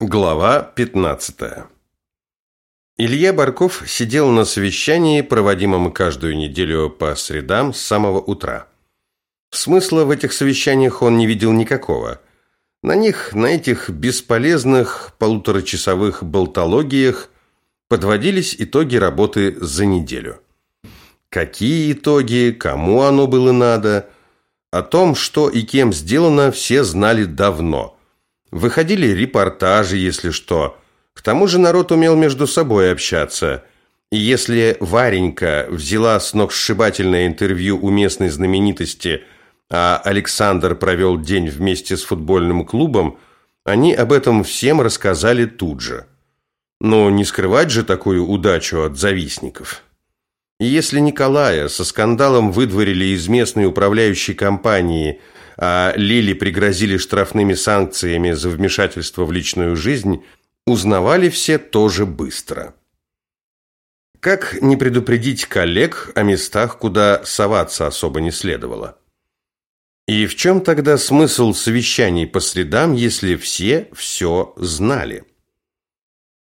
Глава 15. Илья Барков сидел на совещании, проводимом каждую неделю по средам с самого утра. Смысла в этих совещаниях он не видел никакого. На них, на этих бесполезных полуторачасовых болтологиях подводились итоги работы за неделю. Какие итоги, кому оно было надо, о том, что и кем сделано, все знали давно – Выходили репортажи, если что. К тому же народ умел между собой общаться. И если Варенька взяла сногсшибательное интервью у местной знаменитости, а Александр провел день вместе с футбольным клубом, они об этом всем рассказали тут же. Но не скрывать же такую удачу от завистников. И если Николая со скандалом выдворили из местной управляющей компании – а Лили пригрозили штрафными санкциями за вмешательство в личную жизнь, узнавали все тоже быстро. Как не предупредить коллег о местах, куда соваться особо не следовало? И в чем тогда смысл совещаний по средам, если все все знали?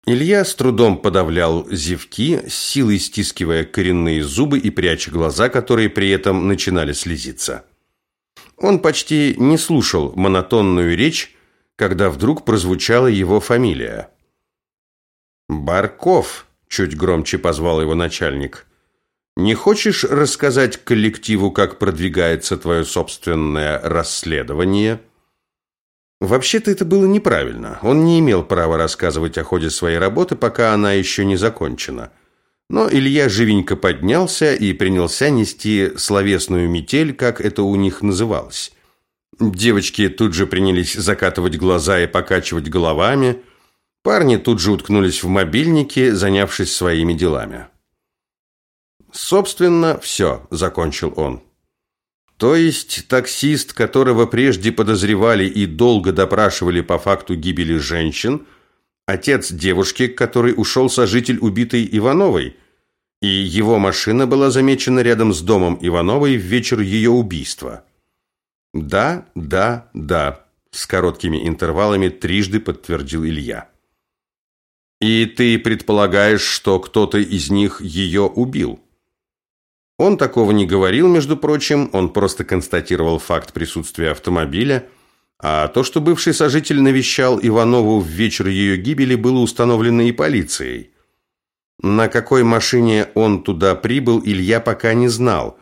Илья с трудом подавлял зевки, силой стискивая коренные зубы и пряча глаза, которые при этом начинали слезиться. Он почти не слушал монотонную речь, когда вдруг прозвучала его фамилия. «Барков», – чуть громче позвал его начальник, – «не хочешь рассказать коллективу, как продвигается твое собственное расследование?» Вообще-то это было неправильно. Он не имел права рассказывать о ходе своей работы, пока она еще не закончена – но Илья живенько поднялся и принялся нести словесную метель, как это у них называлось. Девочки тут же принялись закатывать глаза и покачивать головами. Парни тут же уткнулись в мобильники, занявшись своими делами. «Собственно, все», – закончил он. То есть таксист, которого прежде подозревали и долго допрашивали по факту гибели женщин – отец девушки, который ушел сожитель убитой Ивановой, и его машина была замечена рядом с домом Ивановой в вечер ее убийства. Да, да, да, с короткими интервалами трижды подтвердил Илья. И ты предполагаешь, что кто-то из них ее убил? Он такого не говорил, между прочим, он просто констатировал факт присутствия автомобиля, а то, что бывший сожитель навещал Иванову в вечер ее гибели, было установлено и полицией. На какой машине он туда прибыл, Илья пока не знал.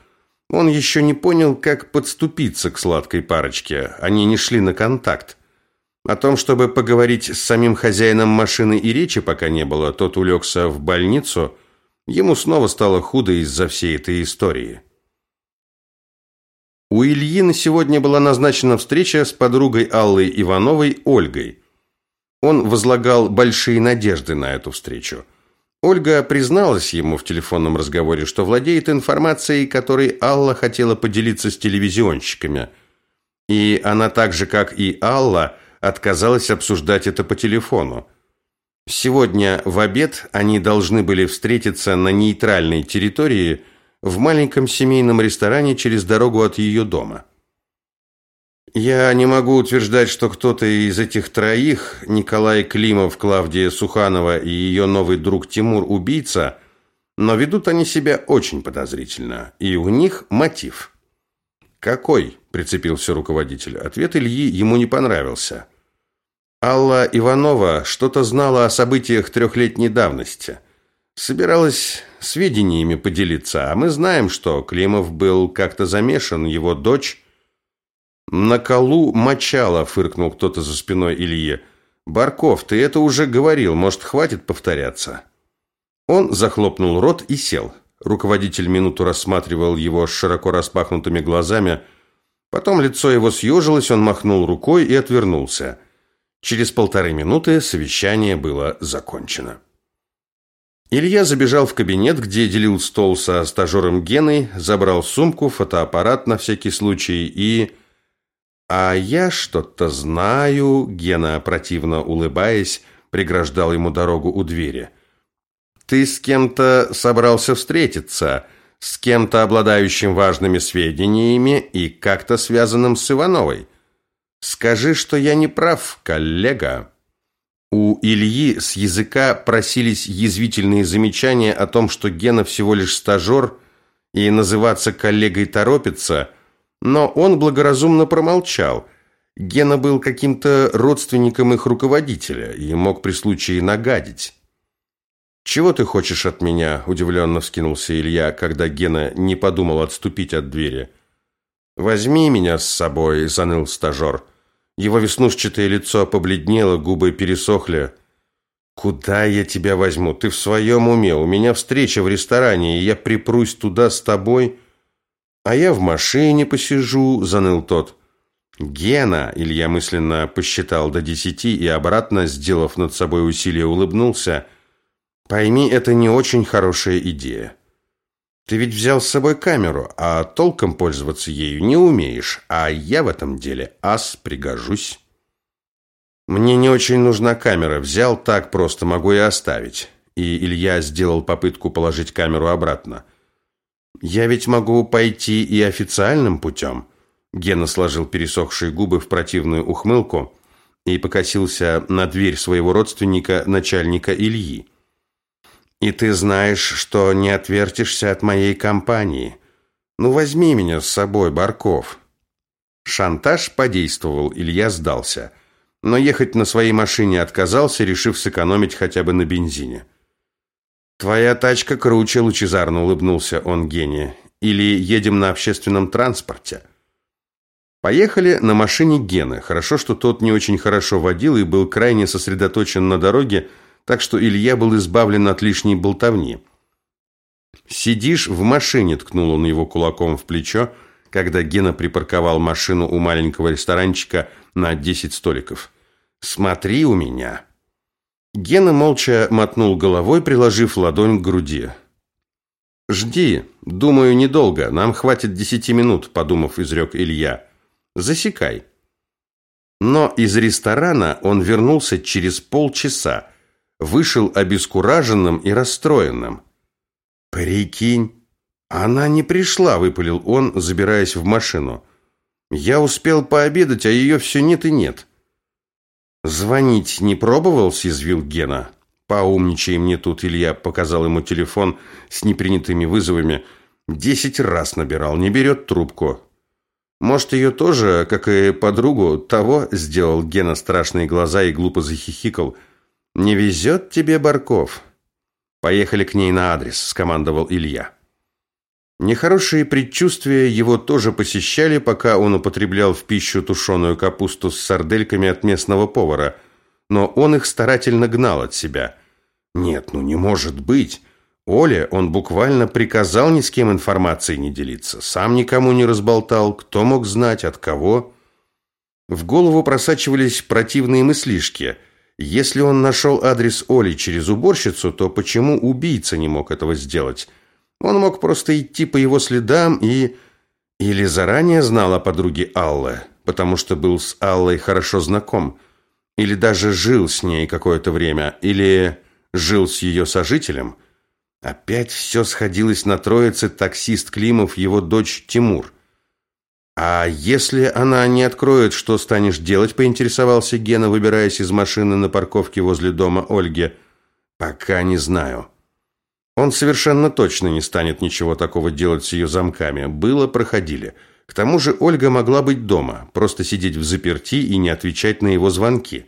Он еще не понял, как подступиться к сладкой парочке. Они не шли на контакт. О том, чтобы поговорить с самим хозяином машины и речи пока не было, тот улегся в больницу. Ему снова стало худо из-за всей этой истории. У Ильи на сегодня была назначена встреча с подругой Аллой Ивановой Ольгой. Он возлагал большие надежды на эту встречу. Ольга призналась ему в телефонном разговоре, что владеет информацией, которой Алла хотела поделиться с телевизионщиками. И она так же, как и Алла, отказалась обсуждать это по телефону. Сегодня в обед они должны были встретиться на нейтральной территории – в маленьком семейном ресторане через дорогу от ее дома. Я не могу утверждать, что кто-то из этих троих, Николай Климов, Клавдия Суханова и ее новый друг Тимур, убийца, но ведут они себя очень подозрительно, и у них мотив. «Какой?» – прицепился руководитель. Ответ Ильи ему не понравился. Алла Иванова что-то знала о событиях трехлетней давности. Собиралась сведениями поделиться, а мы знаем, что Климов был как-то замешан, его дочь... «На колу мочала», — фыркнул кто-то за спиной Илье. «Барков, ты это уже говорил, может, хватит повторяться?» Он захлопнул рот и сел. Руководитель минуту рассматривал его с широко распахнутыми глазами. Потом лицо его съежилось, он махнул рукой и отвернулся. Через полторы минуты совещание было закончено. Илья забежал в кабинет, где делил стол со стажером Геной, забрал сумку, фотоаппарат на всякий случай и... «А я что-то знаю», — Гена, противно улыбаясь, преграждал ему дорогу у двери. «Ты с кем-то собрался встретиться, с кем-то обладающим важными сведениями и как-то связанным с Ивановой. Скажи, что я не прав, коллега». У Ильи с языка просились язвительные замечания о том, что Гена всего лишь стажер и называться коллегой торопится, но он благоразумно промолчал. Гена был каким-то родственником их руководителя и мог при случае нагадить. «Чего ты хочешь от меня?» – удивленно вскинулся Илья, когда Гена не подумал отступить от двери. «Возьми меня с собой», – заныл стажер. Его веснушчатое лицо побледнело, губы пересохли. «Куда я тебя возьму? Ты в своем уме? У меня встреча в ресторане, и я припрусь туда с тобой?» «А я в машине посижу», – заныл тот. «Гена!» – Илья мысленно посчитал до десяти и обратно, сделав над собой усилие, улыбнулся. «Пойми, это не очень хорошая идея. Ты ведь взял с собой камеру, а толком пользоваться ею не умеешь, а я в этом деле ас пригожусь. Мне не очень нужна камера, взял так просто, могу и оставить. И Илья сделал попытку положить камеру обратно. Я ведь могу пойти и официальным путем. Гена сложил пересохшие губы в противную ухмылку и покосился на дверь своего родственника, начальника Ильи. И ты знаешь, что не отвертишься от моей компании. Ну возьми меня с собой, Барков. Шантаж подействовал, Илья сдался. Но ехать на своей машине отказался, решив сэкономить хотя бы на бензине. Твоя тачка круче, лучезарно улыбнулся он Гене. Или едем на общественном транспорте? Поехали на машине Гены. Хорошо, что тот не очень хорошо водил и был крайне сосредоточен на дороге, так что Илья был избавлен от лишней болтовни. «Сидишь в машине», – ткнул он его кулаком в плечо, когда Гена припарковал машину у маленького ресторанчика на 10 столиков. «Смотри у меня». Гена молча мотнул головой, приложив ладонь к груди. «Жди. Думаю, недолго. Нам хватит десяти минут», – подумав, изрек Илья. «Засекай». Но из ресторана он вернулся через полчаса, вышел обескураженным и расстроенным. «Прикинь, она не пришла», – выпалил он, забираясь в машину. «Я успел пообедать, а ее все нет и нет». «Звонить не пробовал?» – съязвил Гена. «Поумничай мне тут», – Илья показал ему телефон с непринятыми вызовами. «Десять раз набирал, не берет трубку». «Может, ее тоже, как и подругу, того?» – сделал Гена страшные глаза и глупо захихикал – «Не везет тебе, Барков?» «Поехали к ней на адрес», – скомандовал Илья. Нехорошие предчувствия его тоже посещали, пока он употреблял в пищу тушеную капусту с сардельками от местного повара, но он их старательно гнал от себя. «Нет, ну не может быть!» Оле он буквально приказал ни с кем информацией не делиться, сам никому не разболтал, кто мог знать, от кого. В голову просачивались противные мыслишки – если он нашел адрес Оли через уборщицу, то почему убийца не мог этого сделать? Он мог просто идти по его следам и... Или заранее знал о подруге Аллы, потому что был с Аллой хорошо знаком. Или даже жил с ней какое-то время. Или жил с ее сожителем. Опять все сходилось на троице таксист Климов, его дочь Тимур. «А если она не откроет, что станешь делать?» – поинтересовался Гена, выбираясь из машины на парковке возле дома Ольги. «Пока не знаю». Он совершенно точно не станет ничего такого делать с ее замками. Было, проходили. К тому же Ольга могла быть дома, просто сидеть в заперти и не отвечать на его звонки.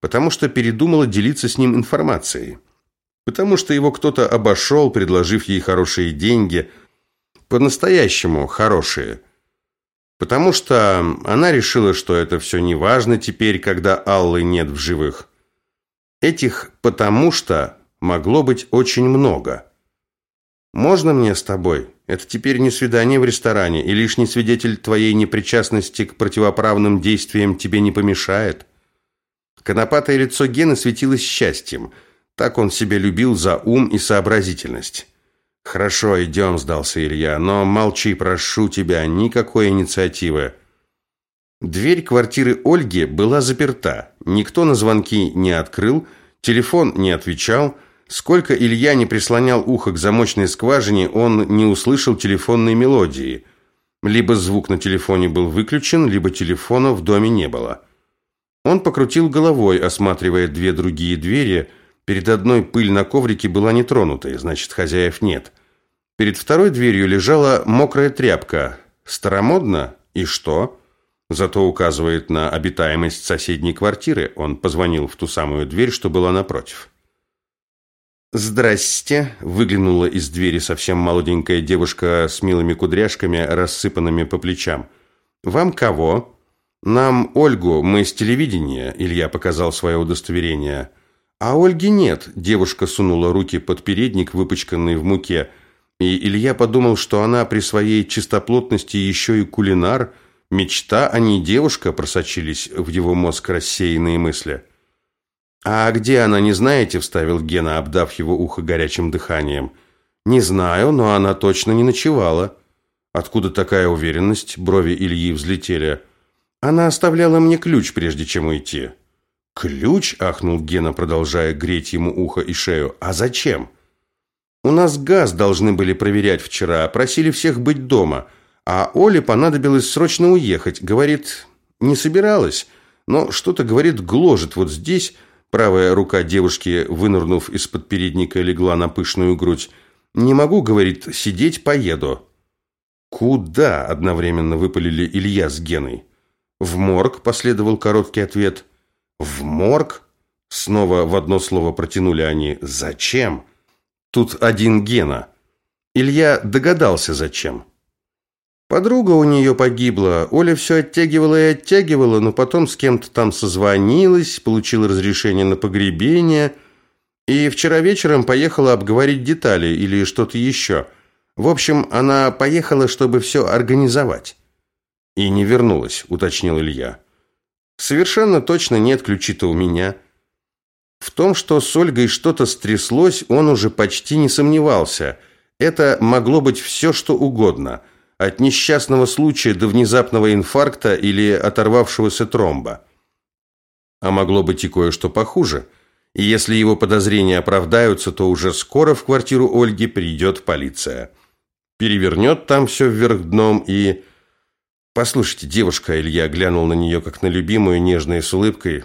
Потому что передумала делиться с ним информацией. Потому что его кто-то обошел, предложив ей хорошие деньги. По-настоящему хорошие – Потому что она решила, что это все не важно теперь, когда Аллы нет в живых. Этих «потому что» могло быть очень много. «Можно мне с тобой? Это теперь не свидание в ресторане, и лишний свидетель твоей непричастности к противоправным действиям тебе не помешает». Конопатое лицо Гены светилось счастьем. Так он себя любил за ум и сообразительность. «Хорошо, идем», – сдался Илья, – «но молчи, прошу тебя, никакой инициативы». Дверь квартиры Ольги была заперта. Никто на звонки не открыл, телефон не отвечал. Сколько Илья не прислонял ухо к замочной скважине, он не услышал телефонной мелодии. Либо звук на телефоне был выключен, либо телефона в доме не было. Он покрутил головой, осматривая две другие двери. Перед одной пыль на коврике была нетронутой, значит, хозяев нет. Перед второй дверью лежала мокрая тряпка. Старомодно? И что? Зато указывает на обитаемость соседней квартиры. Он позвонил в ту самую дверь, что была напротив. «Здрасте!» – выглянула из двери совсем молоденькая девушка с милыми кудряшками, рассыпанными по плечам. «Вам кого?» «Нам Ольгу, мы с телевидения», – Илья показал свое удостоверение. «А Ольги нет», – девушка сунула руки под передник, выпачканный в муке. И Илья подумал, что она при своей чистоплотности еще и кулинар – Мечта, а не девушка, просочились в его мозг рассеянные мысли. «А где она, не знаете?» – вставил Гена, обдав его ухо горячим дыханием. «Не знаю, но она точно не ночевала». «Откуда такая уверенность?» – брови Ильи взлетели. «Она оставляла мне ключ, прежде чем уйти». «Ключ?» – ахнул Гена, продолжая греть ему ухо и шею. «А зачем?» «У нас газ должны были проверять вчера, просили всех быть дома». А Оле понадобилось срочно уехать. Говорит, не собиралась, но что-то, говорит, гложет вот здесь. Правая рука девушки, вынырнув из-под передника, легла на пышную грудь. «Не могу, — говорит, — сидеть, поеду». «Куда?» – одновременно выпалили Илья с Геной. «В морг», – последовал короткий ответ. «В морг?» – снова в одно слово протянули они. «Зачем?» Тут один Гена. Илья догадался, зачем. Подруга у нее погибла. Оля все оттягивала и оттягивала, но потом с кем-то там созвонилась, получила разрешение на погребение и вчера вечером поехала обговорить детали или что-то еще. В общем, она поехала, чтобы все организовать. И не вернулась, уточнил Илья. Совершенно точно нет ключи-то у меня. В том, что с Ольгой что-то стряслось, он уже почти не сомневался. Это могло быть все, что угодно – от несчастного случая до внезапного инфаркта или оторвавшегося тромба. А могло быть и кое-что похуже. И если его подозрения оправдаются, то уже скоро в квартиру Ольги придет полиция. Перевернет там все вверх дном и... «Послушайте, девушка», — Илья глянул на нее, как на любимую, нежной с улыбкой.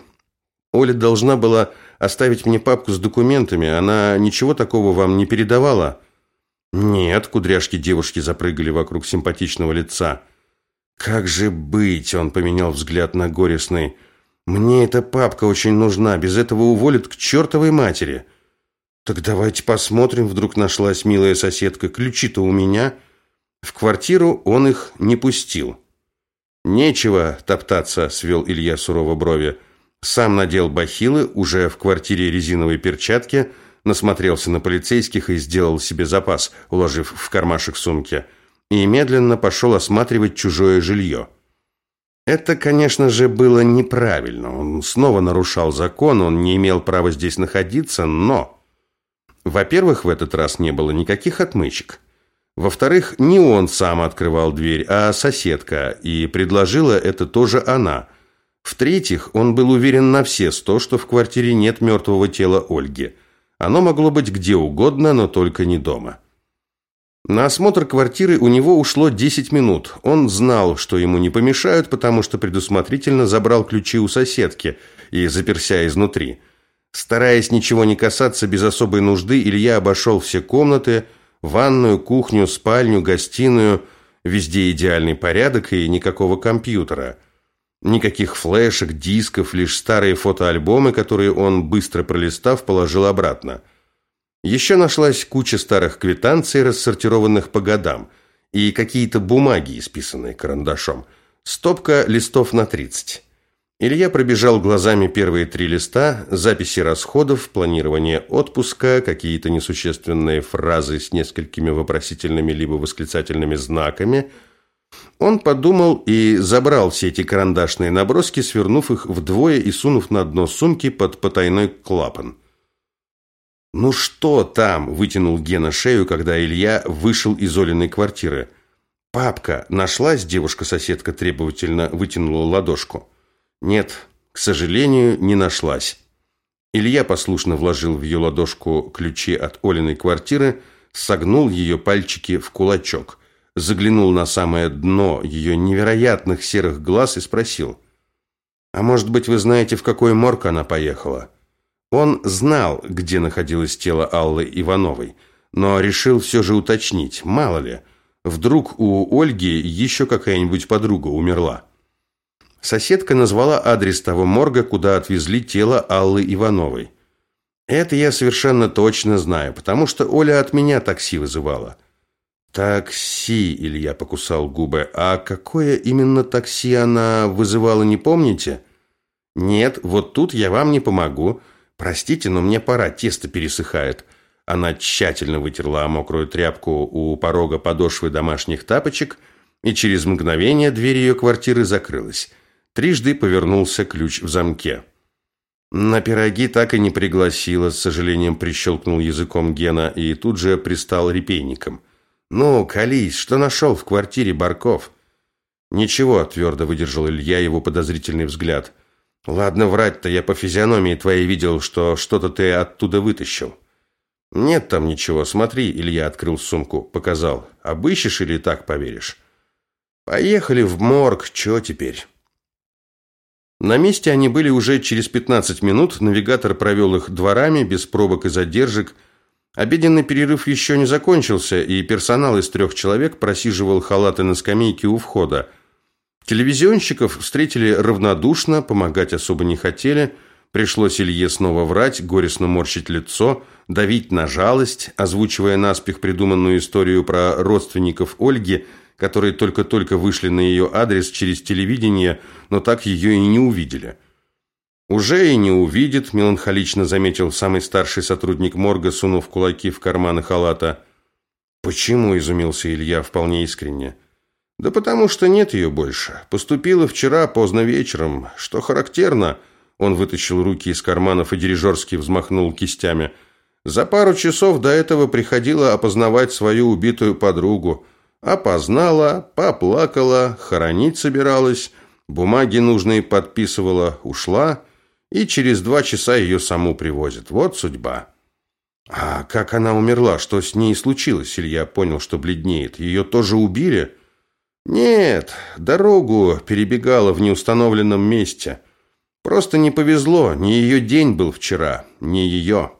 «Оля должна была оставить мне папку с документами. Она ничего такого вам не передавала?» Нет, кудряшки девушки запрыгали вокруг симпатичного лица. Как же быть? Он поменял взгляд на горестный. Мне эта папка очень нужна, без этого уволят к чертовой матери. Так давайте посмотрим, вдруг нашлась милая соседка. Ключи-то у меня. В квартиру он их не пустил. Нечего топтаться, свел Илья сурово брови. Сам надел бахилы, уже в квартире резиновые перчатки – насмотрелся на полицейских и сделал себе запас, уложив в кармашек сумки, и медленно пошел осматривать чужое жилье. Это, конечно же, было неправильно. Он снова нарушал закон, он не имел права здесь находиться, но... Во-первых, в этот раз не было никаких отмычек. Во-вторых, не он сам открывал дверь, а соседка, и предложила это тоже она. В-третьих, он был уверен на все сто, что в квартире нет мертвого тела Ольги – оно могло быть где угодно, но только не дома. На осмотр квартиры у него ушло 10 минут. Он знал, что ему не помешают, потому что предусмотрительно забрал ключи у соседки и заперся изнутри. Стараясь ничего не касаться без особой нужды, Илья обошел все комнаты, ванную, кухню, спальню, гостиную. Везде идеальный порядок и никакого компьютера. Никаких флешек, дисков, лишь старые фотоальбомы, которые он, быстро пролистав, положил обратно. Еще нашлась куча старых квитанций, рассортированных по годам, и какие-то бумаги, исписанные карандашом. Стопка листов на 30. Илья пробежал глазами первые три листа, записи расходов, планирование отпуска, какие-то несущественные фразы с несколькими вопросительными либо восклицательными знаками – он подумал и забрал все эти карандашные наброски, свернув их вдвое и сунув на дно сумки под потайной клапан. «Ну что там?» – вытянул Гена шею, когда Илья вышел из Олиной квартиры. «Папка, нашлась?» – девушка-соседка требовательно вытянула ладошку. «Нет, к сожалению, не нашлась». Илья послушно вложил в ее ладошку ключи от Олиной квартиры, согнул ее пальчики в кулачок – заглянул на самое дно ее невероятных серых глаз и спросил. А может быть, вы знаете, в какой морг она поехала? Он знал, где находилось тело Аллы Ивановой, но решил все же уточнить, мало ли, вдруг у Ольги еще какая-нибудь подруга умерла. Соседка назвала адрес того морга, куда отвезли тело Аллы Ивановой. Это я совершенно точно знаю, потому что Оля от меня такси вызывала. Такси, Илья покусал губы. А какое именно такси она вызывала, не помните? Нет, вот тут я вам не помогу. Простите, но мне пора, тесто пересыхает. Она тщательно вытерла мокрую тряпку у порога подошвы домашних тапочек, и через мгновение дверь ее квартиры закрылась. Трижды повернулся ключ в замке. На пироги так и не пригласила, с сожалением прищелкнул языком Гена и тут же пристал репейником. «Ну, колись, что нашел в квартире Барков?» «Ничего», – твердо выдержал Илья его подозрительный взгляд. «Ладно, врать-то я по физиономии твоей видел, что что-то ты оттуда вытащил». «Нет там ничего, смотри», – Илья открыл сумку, показал. «Обыщешь или так поверишь?» «Поехали в морг, чё теперь?» На месте они были уже через 15 минут, навигатор провел их дворами, без пробок и задержек, Обеденный перерыв еще не закончился, и персонал из трех человек просиживал халаты на скамейке у входа. Телевизионщиков встретили равнодушно, помогать особо не хотели. Пришлось Илье снова врать, горестно морщить лицо, давить на жалость, озвучивая наспех придуманную историю про родственников Ольги, которые только-только вышли на ее адрес через телевидение, но так ее и не увидели. «Уже и не увидит», – меланхолично заметил самый старший сотрудник морга, сунув кулаки в карманы халата. «Почему?» – изумился Илья вполне искренне. «Да потому что нет ее больше. Поступила вчера поздно вечером. Что характерно...» Он вытащил руки из карманов и дирижерски взмахнул кистями. «За пару часов до этого приходила опознавать свою убитую подругу. Опознала, поплакала, хоронить собиралась, бумаги нужные подписывала, ушла» и через два часа ее саму привозят. Вот судьба. А как она умерла? Что с ней случилось? Илья понял, что бледнеет. Ее тоже убили? Нет, дорогу перебегала в неустановленном месте. Просто не повезло. Не ее день был вчера, не ее.